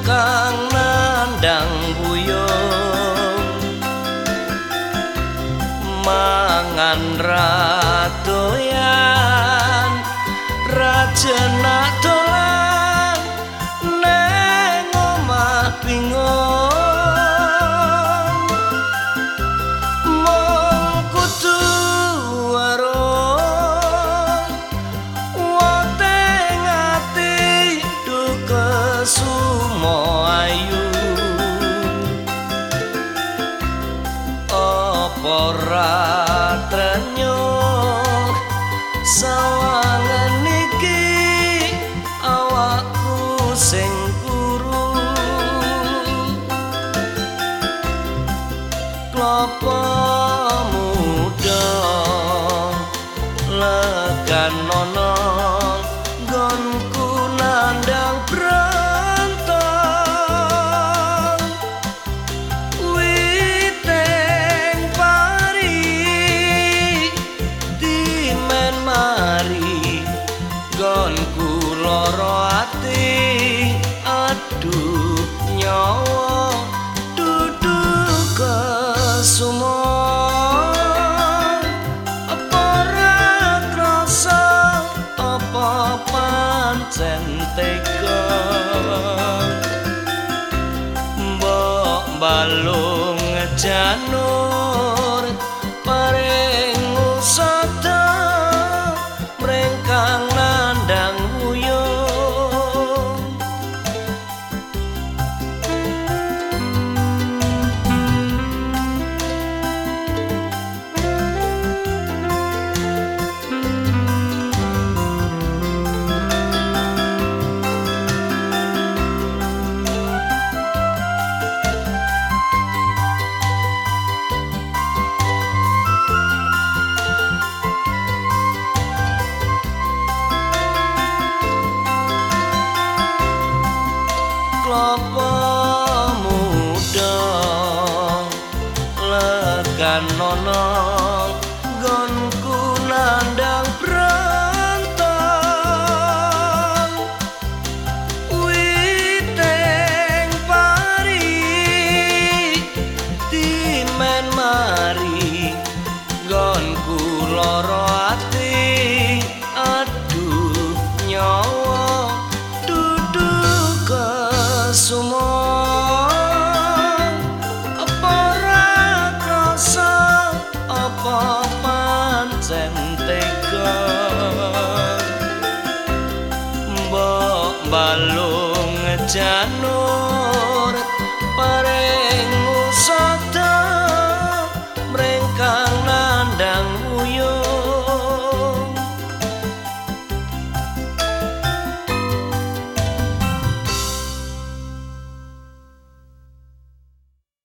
kang nandang buyung. Mangan ra moayu apa ra trenyok sawangane iki awakku sing guru. Klopo muda lagano kon mbok balung janung lekan nono gonku nandang prantang witeng pari timen mari gonku loro ati. Aduh nyong. balung janur